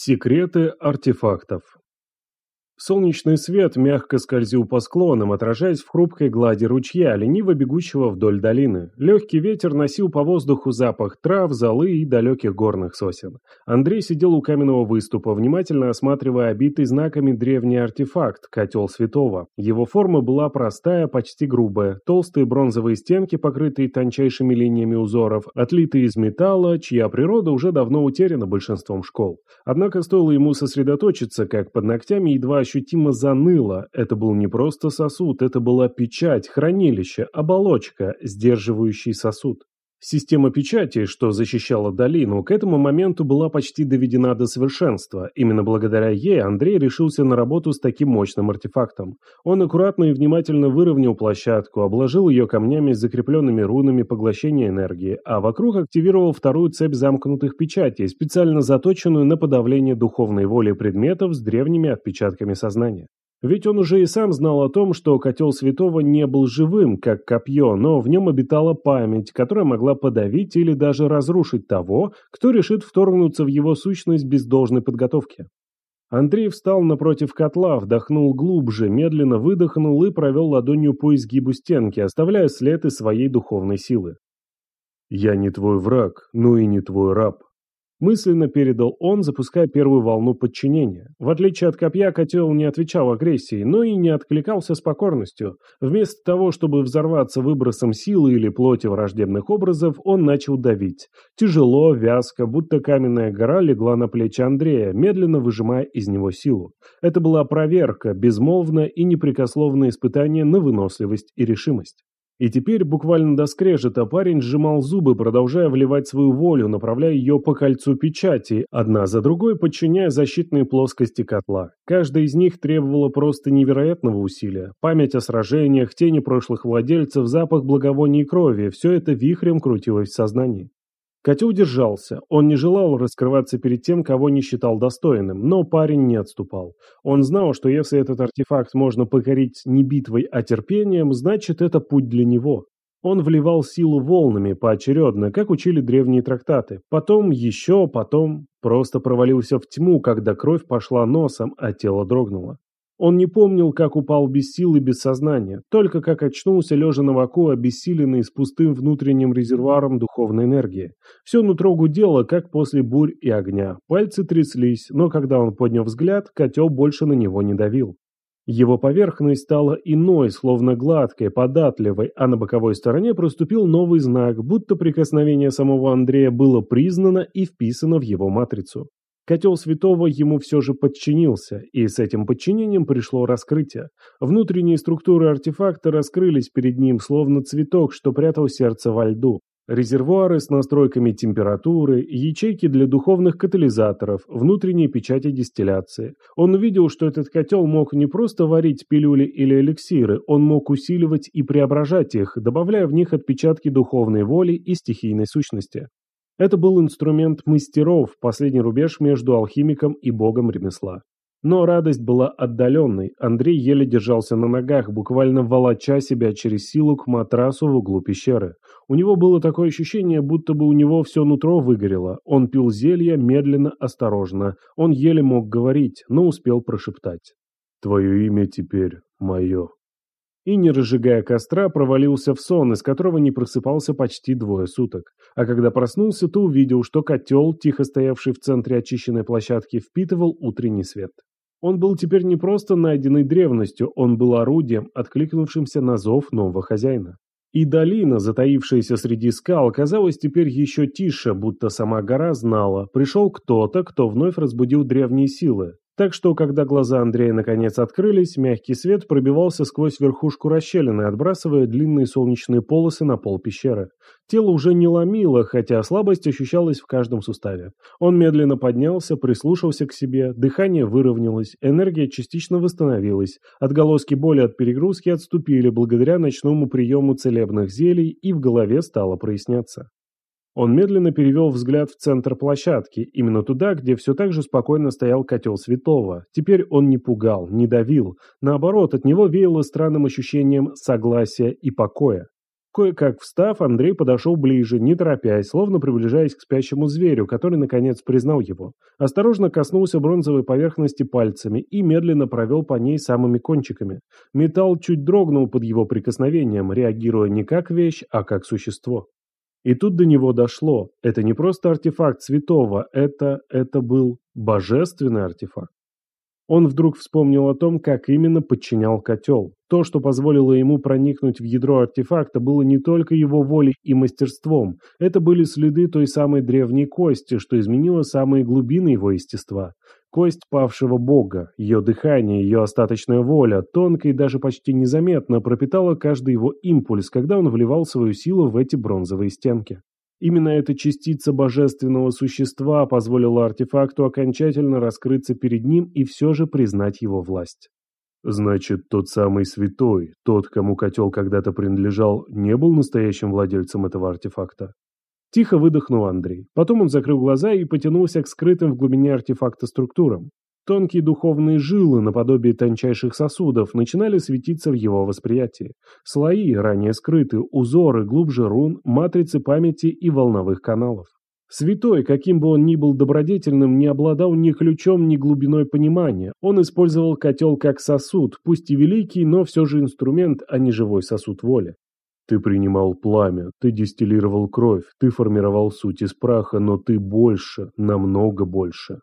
Секреты артефактов Солнечный свет мягко скользил по склонам, отражаясь в хрупкой глади ручья, лениво бегущего вдоль долины. Легкий ветер носил по воздуху запах трав, золы и далеких горных сосен. Андрей сидел у каменного выступа, внимательно осматривая обитый знаками древний артефакт – котел святого. Его форма была простая, почти грубая. Толстые бронзовые стенки, покрытые тончайшими линиями узоров, отлитые из металла, чья природа уже давно утеряна большинством школ. Однако стоило ему сосредоточиться, как под ногтями едва ощутимо заныло. Это был не просто сосуд, это была печать, хранилище, оболочка, сдерживающий сосуд. Система печати, что защищала долину, к этому моменту была почти доведена до совершенства. Именно благодаря ей Андрей решился на работу с таким мощным артефактом. Он аккуратно и внимательно выровнял площадку, обложил ее камнями с закрепленными рунами поглощения энергии, а вокруг активировал вторую цепь замкнутых печатей, специально заточенную на подавление духовной воли предметов с древними отпечатками сознания. Ведь он уже и сам знал о том, что котел святого не был живым, как копье, но в нем обитала память, которая могла подавить или даже разрушить того, кто решит вторгнуться в его сущность без должной подготовки. Андрей встал напротив котла, вдохнул глубже, медленно выдохнул и провел ладонью по изгибу стенки, оставляя след из своей духовной силы. «Я не твой враг, но и не твой раб», Мысленно передал он, запуская первую волну подчинения. В отличие от копья, котел не отвечал агрессией, но и не откликался с покорностью. Вместо того, чтобы взорваться выбросом силы или плоти враждебных образов, он начал давить. Тяжело, вязко, будто каменная гора легла на плечи Андрея, медленно выжимая из него силу. Это была проверка, безмолвное и непрекословное испытание на выносливость и решимость. И теперь буквально до скрежета парень сжимал зубы, продолжая вливать свою волю, направляя ее по кольцу печати, одна за другой подчиняя защитные плоскости котла. Каждая из них требовала просто невероятного усилия. Память о сражениях, тени прошлых владельцев, запах благовоний крови – все это вихрем крутилось в сознании. Котел держался. Он не желал раскрываться перед тем, кого не считал достойным, но парень не отступал. Он знал, что если этот артефакт можно покорить не битвой, а терпением, значит это путь для него. Он вливал силу волнами, поочередно, как учили древние трактаты. Потом, еще, потом, просто провалился в тьму, когда кровь пошла носом, а тело дрогнуло. Он не помнил, как упал без сил и без сознания, только как очнулся, лежа на боку, обессиленный с пустым внутренним резервуаром духовной энергии. Все нутро гудело, как после бурь и огня. Пальцы тряслись, но когда он поднял взгляд, котел больше на него не давил. Его поверхность стала иной, словно гладкой, податливой, а на боковой стороне проступил новый знак, будто прикосновение самого Андрея было признано и вписано в его матрицу. Котел святого ему все же подчинился, и с этим подчинением пришло раскрытие. Внутренние структуры артефакта раскрылись перед ним, словно цветок, что прятал сердце во льду. Резервуары с настройками температуры, ячейки для духовных катализаторов, внутренние печати дистилляции. Он увидел, что этот котел мог не просто варить пилюли или эликсиры, он мог усиливать и преображать их, добавляя в них отпечатки духовной воли и стихийной сущности. Это был инструмент мастеров, последний рубеж между алхимиком и богом ремесла. Но радость была отдаленной, Андрей еле держался на ногах, буквально волоча себя через силу к матрасу в углу пещеры. У него было такое ощущение, будто бы у него все нутро выгорело. Он пил зелье медленно, осторожно. Он еле мог говорить, но успел прошептать. «Твое имя теперь мое» и, не разжигая костра, провалился в сон, из которого не просыпался почти двое суток. А когда проснулся, то увидел, что котел, тихо стоявший в центре очищенной площадки, впитывал утренний свет. Он был теперь не просто найденной древностью, он был орудием, откликнувшимся на зов нового хозяина. И долина, затаившаяся среди скал, казалась теперь еще тише, будто сама гора знала. Пришел кто-то, кто вновь разбудил древние силы. Так что, когда глаза Андрея наконец открылись, мягкий свет пробивался сквозь верхушку расщелины, отбрасывая длинные солнечные полосы на пол пещеры. Тело уже не ломило, хотя слабость ощущалась в каждом суставе. Он медленно поднялся, прислушался к себе, дыхание выровнялось, энергия частично восстановилась, отголоски боли от перегрузки отступили благодаря ночному приему целебных зелий, и в голове стало проясняться. Он медленно перевел взгляд в центр площадки, именно туда, где все так же спокойно стоял котел святого. Теперь он не пугал, не давил. Наоборот, от него веяло странным ощущением согласия и покоя. Кое-как встав, Андрей подошел ближе, не торопясь, словно приближаясь к спящему зверю, который, наконец, признал его. Осторожно коснулся бронзовой поверхности пальцами и медленно провел по ней самыми кончиками. Металл чуть дрогнул под его прикосновением, реагируя не как вещь, а как существо. И тут до него дошло. Это не просто артефакт святого, это... это был божественный артефакт. Он вдруг вспомнил о том, как именно подчинял котел. То, что позволило ему проникнуть в ядро артефакта, было не только его волей и мастерством. Это были следы той самой древней кости, что изменило самые глубины его естества. Кость павшего бога, ее дыхание, ее остаточная воля, тонко и даже почти незаметно пропитала каждый его импульс, когда он вливал свою силу в эти бронзовые стенки. Именно эта частица божественного существа позволила артефакту окончательно раскрыться перед ним и все же признать его власть. Значит, тот самый святой, тот, кому котел когда-то принадлежал, не был настоящим владельцем этого артефакта? Тихо выдохнул Андрей. Потом он закрыл глаза и потянулся к скрытым в глубине артефакта структурам. Тонкие духовные жилы, наподобие тончайших сосудов, начинали светиться в его восприятии. Слои, ранее скрытые, узоры, глубже рун, матрицы памяти и волновых каналов. Святой, каким бы он ни был добродетельным, не обладал ни ключом, ни глубиной понимания. Он использовал котел как сосуд, пусть и великий, но все же инструмент, а не живой сосуд воли. Ты принимал пламя, ты дистиллировал кровь, ты формировал суть из праха, но ты больше, намного больше.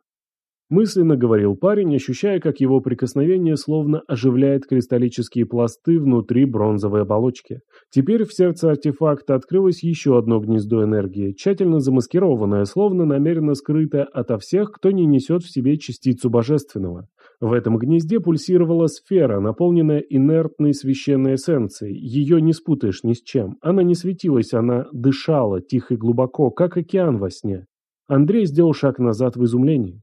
Мысленно говорил парень, ощущая, как его прикосновение словно оживляет кристаллические пласты внутри бронзовой оболочки. Теперь в сердце артефакта открылось еще одно гнездо энергии, тщательно замаскированное, словно намеренно скрытое ото всех, кто не несет в себе частицу божественного. В этом гнезде пульсировала сфера, наполненная инертной священной эссенцией. Ее не спутаешь ни с чем. Она не светилась, она дышала тихо и глубоко, как океан во сне. Андрей сделал шаг назад в изумлении.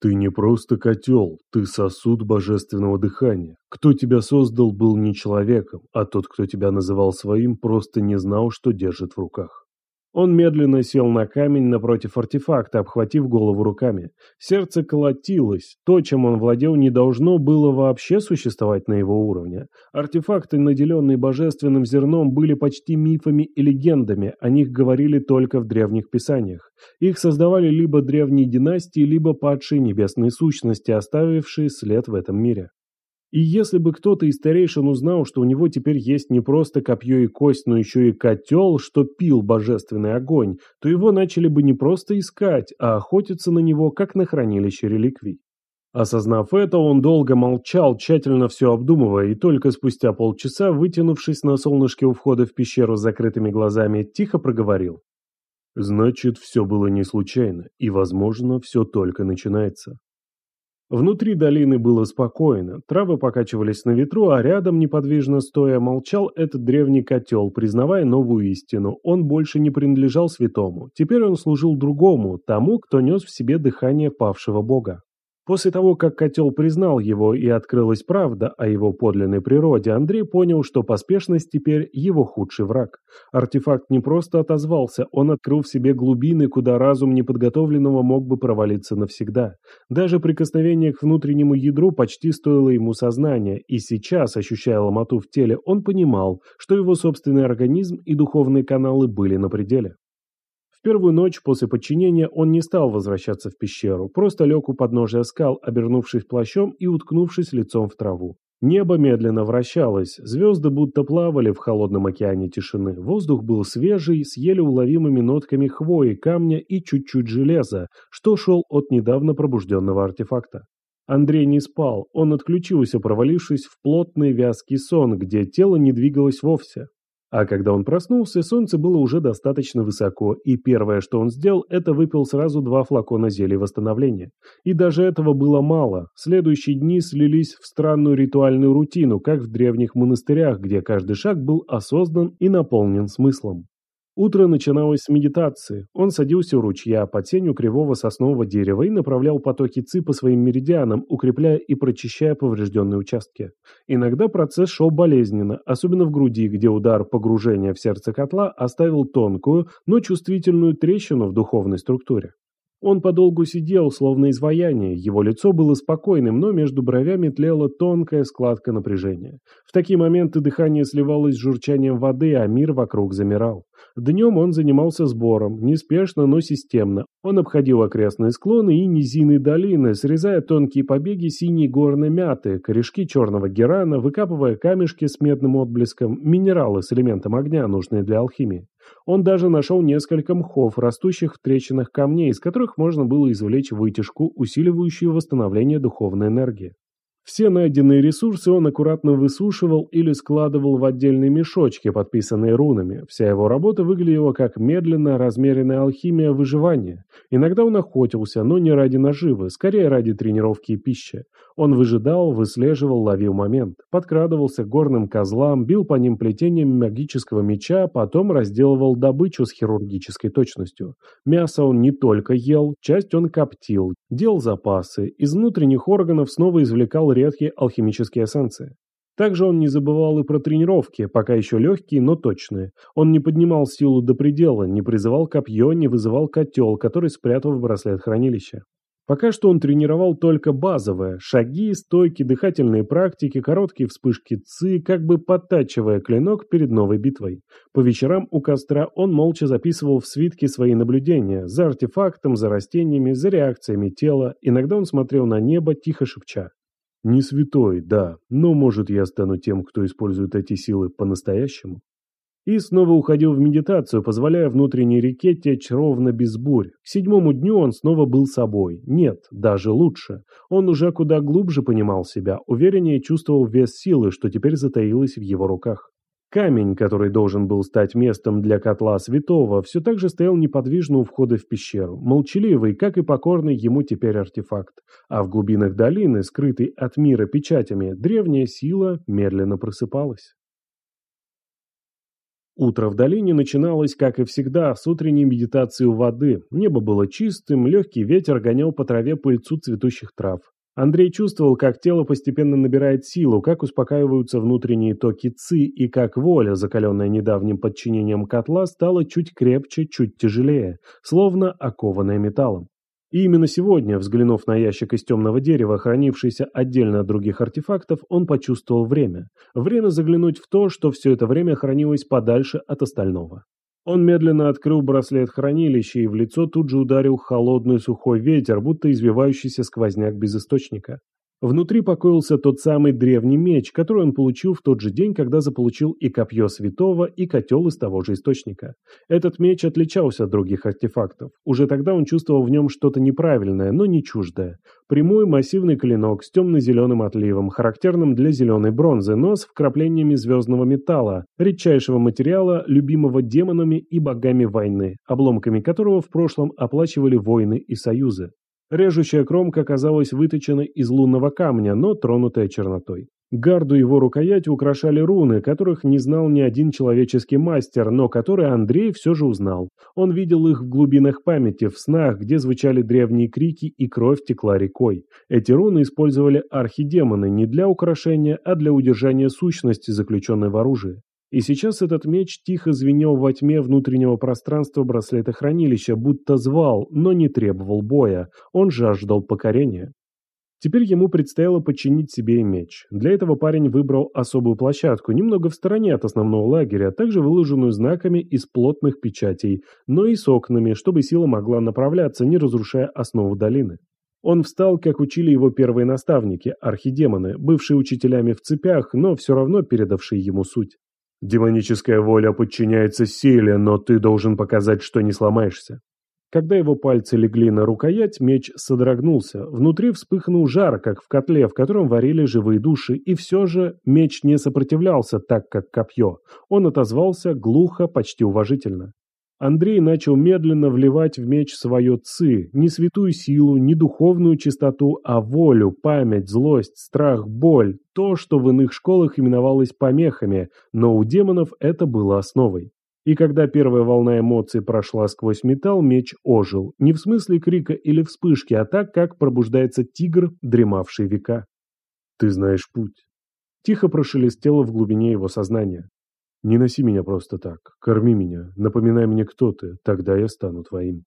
Ты не просто котел, ты сосуд божественного дыхания. Кто тебя создал, был не человеком, а тот, кто тебя называл своим, просто не знал, что держит в руках. Он медленно сел на камень напротив артефакта, обхватив голову руками. Сердце колотилось. То, чем он владел, не должно было вообще существовать на его уровне. Артефакты, наделенные божественным зерном, были почти мифами и легендами, о них говорили только в древних писаниях. Их создавали либо древние династии, либо падшие небесные сущности, оставившие след в этом мире. И если бы кто-то из старейшин узнал, что у него теперь есть не просто копье и кость, но еще и котел, что пил божественный огонь, то его начали бы не просто искать, а охотиться на него, как на хранилище реликвий. Осознав это, он долго молчал, тщательно все обдумывая, и только спустя полчаса, вытянувшись на солнышке у входа в пещеру с закрытыми глазами, тихо проговорил. «Значит, все было не случайно, и, возможно, все только начинается». Внутри долины было спокойно, травы покачивались на ветру, а рядом, неподвижно стоя, молчал этот древний котел, признавая новую истину. Он больше не принадлежал святому. Теперь он служил другому, тому, кто нес в себе дыхание павшего бога. После того, как котел признал его и открылась правда о его подлинной природе, Андрей понял, что поспешность теперь его худший враг. Артефакт не просто отозвался, он открыл в себе глубины, куда разум неподготовленного мог бы провалиться навсегда. Даже прикосновение к внутреннему ядру почти стоило ему сознания, и сейчас, ощущая ломоту в теле, он понимал, что его собственный организм и духовные каналы были на пределе первую ночь после подчинения он не стал возвращаться в пещеру, просто лег у подножия скал, обернувшись плащом и уткнувшись лицом в траву. Небо медленно вращалось, звезды будто плавали в холодном океане тишины, воздух был свежий, с еле уловимыми нотками хвои, камня и чуть-чуть железа, что шел от недавно пробужденного артефакта. Андрей не спал, он отключился, провалившись в плотный вязкий сон, где тело не двигалось вовсе. А когда он проснулся, солнце было уже достаточно высоко, и первое, что он сделал, это выпил сразу два флакона зелья восстановления. И даже этого было мало. Следующие дни слились в странную ритуальную рутину, как в древних монастырях, где каждый шаг был осознан и наполнен смыслом. Утро начиналось с медитации. Он садился у ручья под сенью кривого соснового дерева и направлял потоки ЦИ по своим меридианам, укрепляя и прочищая поврежденные участки. Иногда процесс шел болезненно, особенно в груди, где удар погружения в сердце котла оставил тонкую, но чувствительную трещину в духовной структуре. Он подолгу сидел, словно изваяние, его лицо было спокойным, но между бровями тлела тонкая складка напряжения. В такие моменты дыхание сливалось с журчанием воды, а мир вокруг замирал. Днем он занимался сбором, неспешно, но системно. Он обходил окрестные склоны и низины долины, срезая тонкие побеги синей горной мяты, корешки черного герана, выкапывая камешки с медным отблеском, минералы с элементом огня, нужные для алхимии. Он даже нашел несколько мхов, растущих в трещинах камней, из которых можно было извлечь вытяжку, усиливающую восстановление духовной энергии. Все найденные ресурсы он аккуратно высушивал или складывал в отдельные мешочки, подписанные рунами. Вся его работа выглядела как медленно размеренная алхимия выживания. Иногда он охотился, но не ради наживы, скорее ради тренировки и пищи. Он выжидал, выслеживал, ловил момент, подкрадывался к горным козлам, бил по ним плетением магического меча, потом разделывал добычу с хирургической точностью. Мясо он не только ел, часть он коптил, делал запасы, из внутренних органов снова извлекал редкие алхимические эссенции. Также он не забывал и про тренировки, пока еще легкие, но точные. Он не поднимал силу до предела, не призывал копье, не вызывал котел, который спрятал в браслет хранилища. Пока что он тренировал только базовое – шаги, стойки, дыхательные практики, короткие вспышки ци, как бы подтачивая клинок перед новой битвой. По вечерам у костра он молча записывал в свитке свои наблюдения – за артефактом, за растениями, за реакциями тела. Иногда он смотрел на небо, тихо шепча. Не святой, да, но, может, я стану тем, кто использует эти силы по-настоящему? И снова уходил в медитацию, позволяя внутренней реке течь ровно без бурь. К седьмому дню он снова был собой. Нет, даже лучше. Он уже куда глубже понимал себя, увереннее чувствовал вес силы, что теперь затаилась в его руках. Камень, который должен был стать местом для котла святого, все так же стоял неподвижно у входа в пещеру, молчаливый, как и покорный ему теперь артефакт. А в глубинах долины, скрытой от мира печатями, древняя сила медленно просыпалась. Утро в долине начиналось, как и всегда, с утренней медитации у воды. Небо было чистым, легкий ветер гонял по траве пыльцу цветущих трав. Андрей чувствовал, как тело постепенно набирает силу, как успокаиваются внутренние токи ЦИ и как воля, закаленная недавним подчинением котла, стала чуть крепче, чуть тяжелее, словно окованная металлом. И именно сегодня, взглянув на ящик из темного дерева, хранившийся отдельно от других артефактов, он почувствовал время. Время заглянуть в то, что все это время хранилось подальше от остального. Он медленно открыл браслет хранилища, и в лицо тут же ударил холодный сухой ветер, будто извивающийся сквозняк без источника. Внутри покоился тот самый древний меч, который он получил в тот же день, когда заполучил и копье святого, и котел из того же источника. Этот меч отличался от других артефактов. Уже тогда он чувствовал в нем что-то неправильное, но не чуждое. Прямой массивный клинок с темно-зеленым отливом, характерным для зеленой бронзы, но с вкраплениями звездного металла, редчайшего материала, любимого демонами и богами войны, обломками которого в прошлом оплачивали войны и союзы. Режущая кромка оказалась выточена из лунного камня, но тронутая чернотой. Гарду его рукоять украшали руны, которых не знал ни один человеческий мастер, но которые Андрей все же узнал. Он видел их в глубинах памяти, в снах, где звучали древние крики и кровь текла рекой. Эти руны использовали архидемоны не для украшения, а для удержания сущности, заключенной в оружии. И сейчас этот меч тихо звенел во тьме внутреннего пространства браслета хранилища, будто звал, но не требовал боя. Он жаждал покорения. Теперь ему предстояло подчинить себе и меч. Для этого парень выбрал особую площадку, немного в стороне от основного лагеря, также выложенную знаками из плотных печатей, но и с окнами, чтобы сила могла направляться, не разрушая основу долины. Он встал, как учили его первые наставники, архидемоны, бывшие учителями в цепях, но все равно передавшие ему суть. Демоническая воля подчиняется силе, но ты должен показать, что не сломаешься. Когда его пальцы легли на рукоять, меч содрогнулся. Внутри вспыхнул жар, как в котле, в котором варили живые души, и все же меч не сопротивлялся так, как копье. Он отозвался глухо, почти уважительно. Андрей начал медленно вливать в меч свое ци, не святую силу, не духовную чистоту, а волю, память, злость, страх, боль, то, что в иных школах именовалось помехами, но у демонов это было основой. И когда первая волна эмоций прошла сквозь металл, меч ожил, не в смысле крика или вспышки, а так, как пробуждается тигр, дремавший века. «Ты знаешь путь». Тихо прошелестело в глубине его сознания. Не носи меня просто так, корми меня, напоминай мне, кто ты, тогда я стану твоим.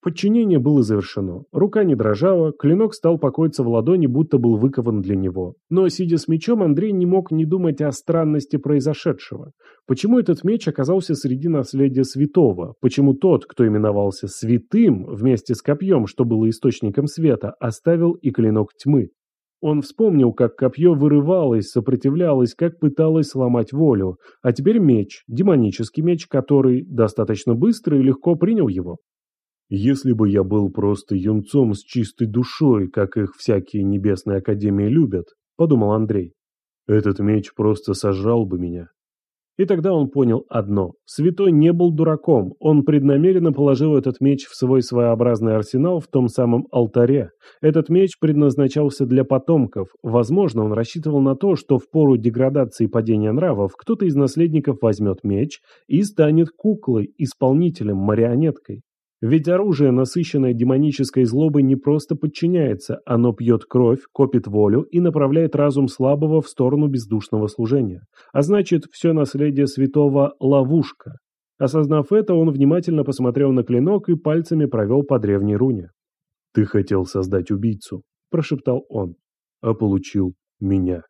Подчинение было завершено. Рука не дрожала, клинок стал покоиться в ладони, будто был выкован для него. Но, сидя с мечом, Андрей не мог не думать о странности произошедшего. Почему этот меч оказался среди наследия святого? Почему тот, кто именовался святым, вместе с копьем, что было источником света, оставил и клинок тьмы? Он вспомнил, как копье вырывалось, сопротивлялось, как пыталось сломать волю. А теперь меч, демонический меч, который достаточно быстро и легко принял его. Если бы я был просто юнцом с чистой душой, как их всякие небесные академии любят, подумал Андрей, этот меч просто сожрал бы меня. И тогда он понял одно. Святой не был дураком, он преднамеренно положил этот меч в свой своеобразный арсенал в том самом алтаре. Этот меч предназначался для потомков. Возможно, он рассчитывал на то, что в пору деградации и падения нравов кто-то из наследников возьмет меч и станет куклой, исполнителем, марионеткой. Ведь оружие, насыщенное демонической злобой, не просто подчиняется, оно пьет кровь, копит волю и направляет разум слабого в сторону бездушного служения. А значит, все наследие святого – ловушка. Осознав это, он внимательно посмотрел на клинок и пальцами провел по древней руне. «Ты хотел создать убийцу», – прошептал он, – «а получил меня».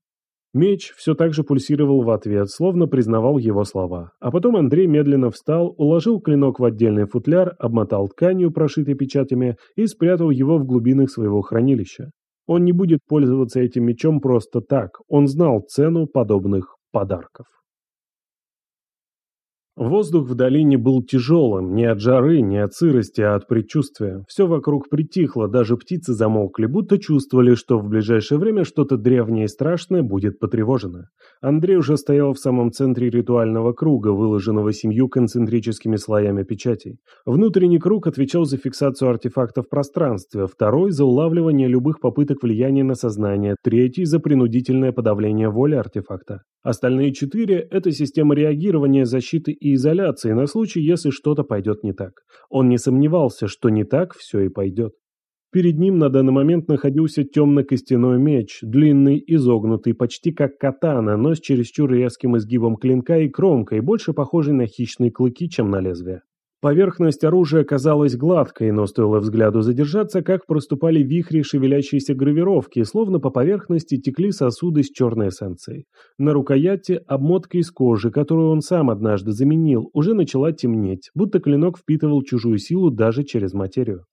Меч все так же пульсировал в ответ, словно признавал его слова. А потом Андрей медленно встал, уложил клинок в отдельный футляр, обмотал тканью, прошитой печатями, и спрятал его в глубинах своего хранилища. Он не будет пользоваться этим мечом просто так, он знал цену подобных подарков. Воздух в долине был тяжелым, не от жары, не от сырости, а от предчувствия. Все вокруг притихло, даже птицы замолкли, будто чувствовали, что в ближайшее время что-то древнее и страшное будет потревожено. Андрей уже стоял в самом центре ритуального круга, выложенного семью концентрическими слоями печатей. Внутренний круг отвечал за фиксацию артефактов в пространстве, второй – за улавливание любых попыток влияния на сознание, третий – за принудительное подавление воли артефакта. Остальные четыре – это система реагирования, защиты и изоляции на случай, если что-то пойдет не так. Он не сомневался, что не так все и пойдет. Перед ним на данный момент находился темно-костяной меч, длинный, изогнутый, почти как катана, но с чересчур резким изгибом клинка и кромкой, больше похожий на хищные клыки, чем на лезвие. Поверхность оружия казалась гладкой, но стоило взгляду задержаться, как проступали вихри шевелящейся гравировки, словно по поверхности текли сосуды с черной эссенцией. На рукояти обмотка из кожи, которую он сам однажды заменил, уже начала темнеть, будто клинок впитывал чужую силу даже через материю.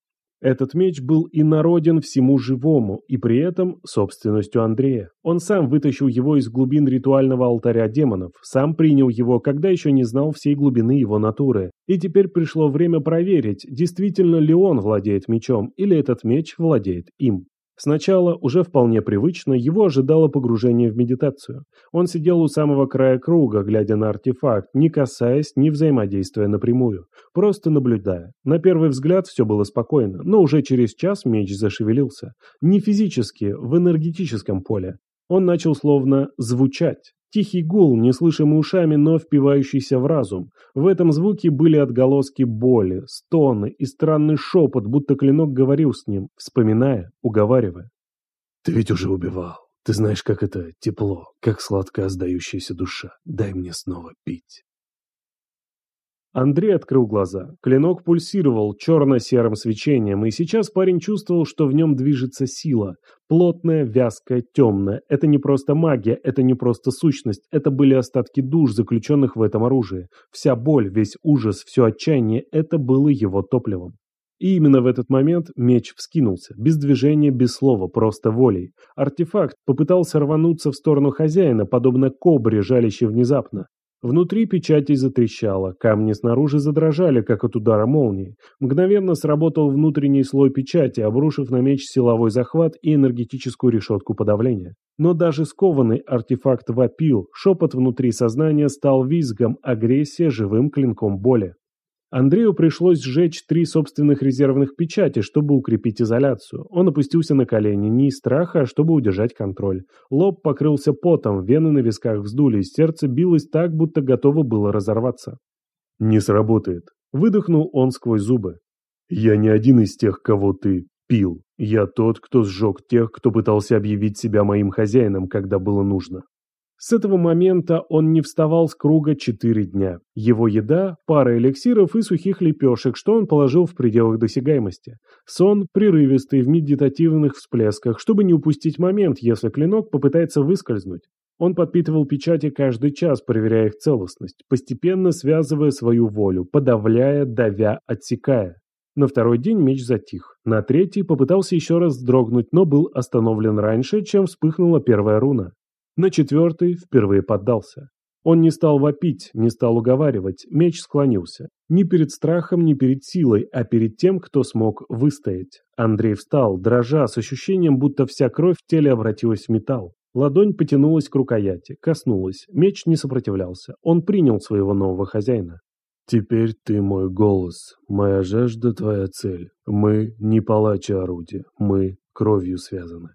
Этот меч был инороден всему живому и при этом собственностью Андрея. Он сам вытащил его из глубин ритуального алтаря демонов, сам принял его, когда еще не знал всей глубины его натуры. И теперь пришло время проверить, действительно ли он владеет мечом или этот меч владеет им. Сначала, уже вполне привычно, его ожидало погружение в медитацию. Он сидел у самого края круга, глядя на артефакт, не касаясь, не взаимодействуя напрямую, просто наблюдая. На первый взгляд все было спокойно, но уже через час меч зашевелился. Не физически, в энергетическом поле. Он начал словно звучать. Тихий гул, неслышимый ушами, но впивающийся в разум. В этом звуке были отголоски боли, стоны и странный шепот, будто клинок говорил с ним, вспоминая, уговаривая. «Ты ведь уже убивал. Ты знаешь, как это тепло, как сладкая сдающаяся душа. Дай мне снова пить». Андрей открыл глаза. Клинок пульсировал черно-серым свечением, и сейчас парень чувствовал, что в нем движется сила. Плотная, вязкая, темная. Это не просто магия, это не просто сущность, это были остатки душ, заключенных в этом оружии. Вся боль, весь ужас, все отчаяние – это было его топливом. И именно в этот момент меч вскинулся, без движения, без слова, просто волей. Артефакт попытался рвануться в сторону хозяина, подобно кобре, жалящей внезапно. Внутри печати затрещало, камни снаружи задрожали, как от удара молнии. Мгновенно сработал внутренний слой печати, обрушив на меч силовой захват и энергетическую решетку подавления. Но даже скованный артефакт вопил, шепот внутри сознания стал визгом, агрессия живым клинком боли. Андрею пришлось сжечь три собственных резервных печати, чтобы укрепить изоляцию. Он опустился на колени, не из страха, а чтобы удержать контроль. Лоб покрылся потом, вены на висках вздулись, сердце билось так, будто готово было разорваться. «Не сработает», — выдохнул он сквозь зубы. «Я не один из тех, кого ты пил. Я тот, кто сжег тех, кто пытался объявить себя моим хозяином, когда было нужно». С этого момента он не вставал с круга четыре дня. Его еда – пара эликсиров и сухих лепешек, что он положил в пределах досягаемости. Сон прерывистый в медитативных всплесках, чтобы не упустить момент, если клинок попытается выскользнуть. Он подпитывал печати каждый час, проверяя их целостность, постепенно связывая свою волю, подавляя, давя, отсекая. На второй день меч затих. На третий попытался еще раз вздрогнуть, но был остановлен раньше, чем вспыхнула первая руна. На четвертый впервые поддался. Он не стал вопить, не стал уговаривать, меч склонился. Не перед страхом, не перед силой, а перед тем, кто смог выстоять. Андрей встал, дрожа, с ощущением, будто вся кровь в теле обратилась в металл. Ладонь потянулась к рукояти, коснулась. Меч не сопротивлялся. Он принял своего нового хозяина. «Теперь ты мой голос, моя жажда твоя цель. Мы не палачи орудия, мы кровью связаны».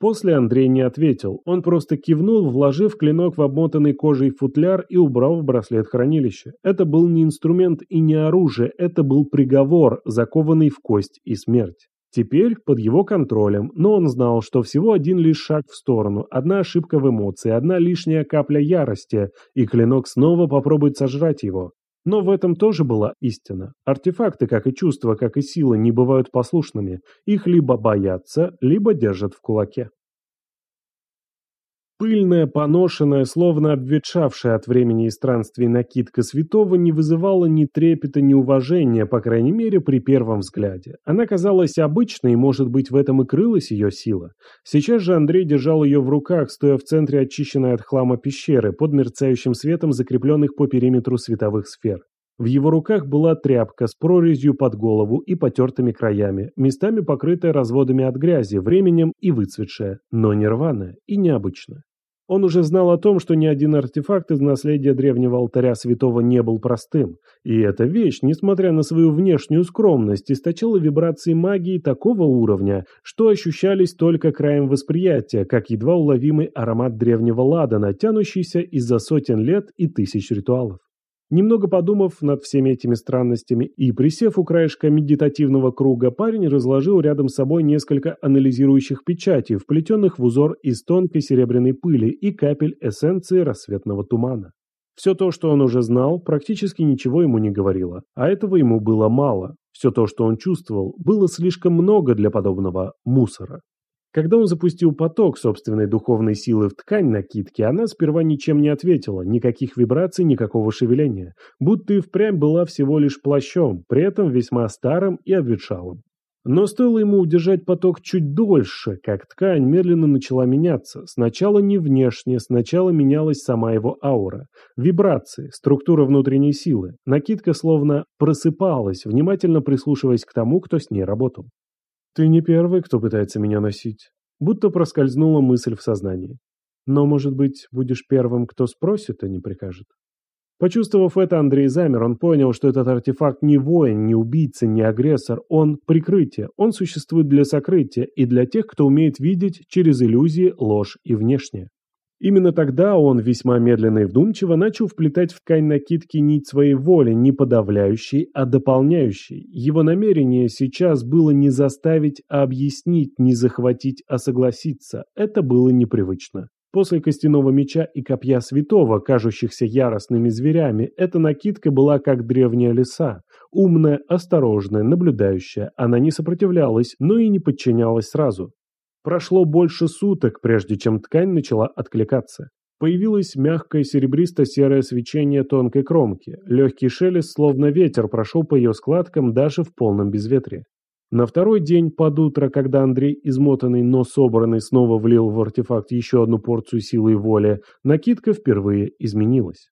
После Андрей не ответил, он просто кивнул, вложив клинок в обмотанный кожей футляр и убрал в браслет хранилища. Это был не инструмент и не оружие, это был приговор, закованный в кость и смерть. Теперь под его контролем, но он знал, что всего один лишь шаг в сторону, одна ошибка в эмоции, одна лишняя капля ярости, и клинок снова попробует сожрать его. Но в этом тоже была истина. Артефакты, как и чувства, как и сила, не бывают послушными. Их либо боятся, либо держат в кулаке. Пыльная, поношенная, словно обветшавшая от времени и странствий накидка святого не вызывала ни трепета, ни уважения, по крайней мере, при первом взгляде. Она казалась обычной, и, может быть, в этом и крылась ее сила. Сейчас же Андрей держал ее в руках, стоя в центре очищенной от хлама пещеры, под мерцающим светом закрепленных по периметру световых сфер. В его руках была тряпка с прорезью под голову и потертыми краями, местами покрытая разводами от грязи, временем и выцветшая, но не рваная и необычная. Он уже знал о том, что ни один артефакт из наследия древнего алтаря святого не был простым, и эта вещь, несмотря на свою внешнюю скромность, источала вибрации магии такого уровня, что ощущались только краем восприятия, как едва уловимый аромат древнего ладана, тянущийся из-за сотен лет и тысяч ритуалов. Немного подумав над всеми этими странностями и присев у краешка медитативного круга, парень разложил рядом с собой несколько анализирующих печатей, вплетенных в узор из тонкой серебряной пыли и капель эссенции рассветного тумана. Все то, что он уже знал, практически ничего ему не говорило, а этого ему было мало. Все то, что он чувствовал, было слишком много для подобного мусора. Когда он запустил поток собственной духовной силы в ткань накидки, она сперва ничем не ответила, никаких вибраций, никакого шевеления, будто и впрямь была всего лишь плащом, при этом весьма старым и обветшалым. Но стоило ему удержать поток чуть дольше, как ткань медленно начала меняться. Сначала не внешне, сначала менялась сама его аура. Вибрации, структура внутренней силы. Накидка словно просыпалась, внимательно прислушиваясь к тому, кто с ней работал. «Ты не первый, кто пытается меня носить». Будто проскользнула мысль в сознании. «Но, может быть, будешь первым, кто спросит, а не прикажет?» Почувствовав это, Андрей замер. Он понял, что этот артефакт не воин, не убийца, не агрессор. Он прикрытие. Он существует для сокрытия и для тех, кто умеет видеть через иллюзии, ложь и внешнее. Именно тогда он, весьма медленно и вдумчиво, начал вплетать в ткань накидки нить своей воли, не подавляющей, а дополняющей. Его намерение сейчас было не заставить, а объяснить, не захватить, а согласиться. Это было непривычно. После костяного меча и копья святого, кажущихся яростными зверями, эта накидка была как древняя лиса. Умная, осторожная, наблюдающая. Она не сопротивлялась, но и не подчинялась сразу. Прошло больше суток, прежде чем ткань начала откликаться. Появилось мягкое серебристо-серое свечение тонкой кромки. Легкий шелест, словно ветер, прошел по ее складкам даже в полном безветрии. На второй день под утро, когда Андрей, измотанный, но собранный, снова влил в артефакт еще одну порцию силы и воли, накидка впервые изменилась.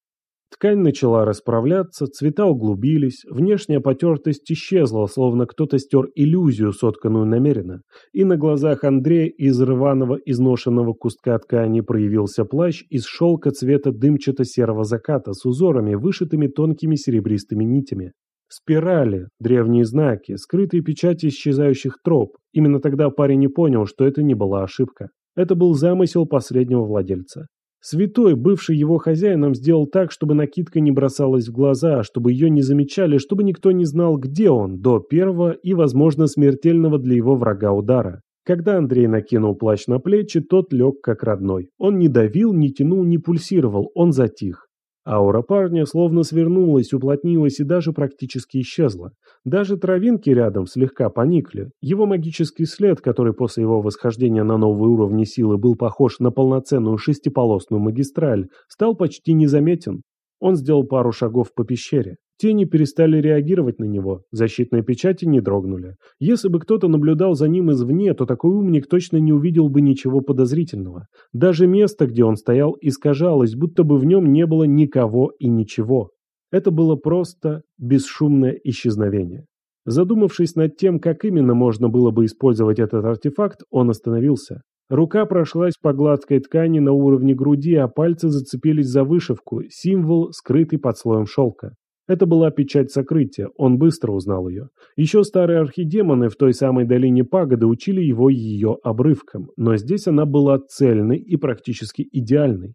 Ткань начала расправляться, цвета углубились, внешняя потертость исчезла, словно кто-то стер иллюзию, сотканную намеренно. И на глазах Андрея из рваного изношенного куска ткани проявился плащ из шелка цвета дымчато-серого заката с узорами, вышитыми тонкими серебристыми нитями. Спирали, древние знаки, скрытые печати исчезающих троп. Именно тогда парень не понял, что это не была ошибка. Это был замысел последнего владельца. Святой, бывший его хозяином, сделал так, чтобы накидка не бросалась в глаза, чтобы ее не замечали, чтобы никто не знал, где он, до первого и, возможно, смертельного для его врага удара. Когда Андрей накинул плащ на плечи, тот лег как родной. Он не давил, не тянул, не пульсировал, он затих. Аура парня словно свернулась, уплотнилась и даже практически исчезла. Даже травинки рядом слегка поникли. Его магический след, который после его восхождения на новые уровни силы был похож на полноценную шестиполосную магистраль, стал почти незаметен. Он сделал пару шагов по пещере. Тени перестали реагировать на него, защитные печати не дрогнули. Если бы кто-то наблюдал за ним извне, то такой умник точно не увидел бы ничего подозрительного. Даже место, где он стоял, искажалось, будто бы в нем не было никого и ничего. Это было просто бесшумное исчезновение. Задумавшись над тем, как именно можно было бы использовать этот артефакт, он остановился. Рука прошлась по гладкой ткани на уровне груди, а пальцы зацепились за вышивку, символ, скрытый под слоем шелка. Это была печать сокрытия, он быстро узнал ее. Еще старые архидемоны в той самой долине пагоды учили его ее обрывкам, но здесь она была цельной и практически идеальной.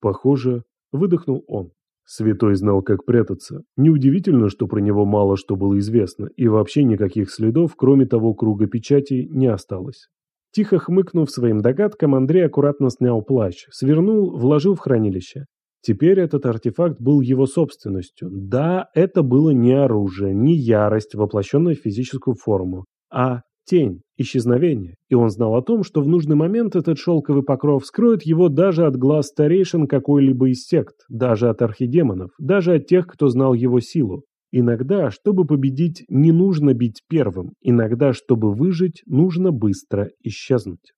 Похоже, выдохнул он. Святой знал, как прятаться. Неудивительно, что про него мало что было известно, и вообще никаких следов, кроме того круга печати, не осталось. Тихо хмыкнув своим догадкам, Андрей аккуратно снял плащ, свернул, вложил в хранилище. Теперь этот артефакт был его собственностью. Да, это было не оружие, не ярость, воплощенная в физическую форму, а тень, исчезновение. И он знал о том, что в нужный момент этот шелковый покров скроет его даже от глаз старейшин какой-либо из сект, даже от архидемонов, даже от тех, кто знал его силу. Иногда, чтобы победить, не нужно бить первым, иногда, чтобы выжить, нужно быстро исчезнуть.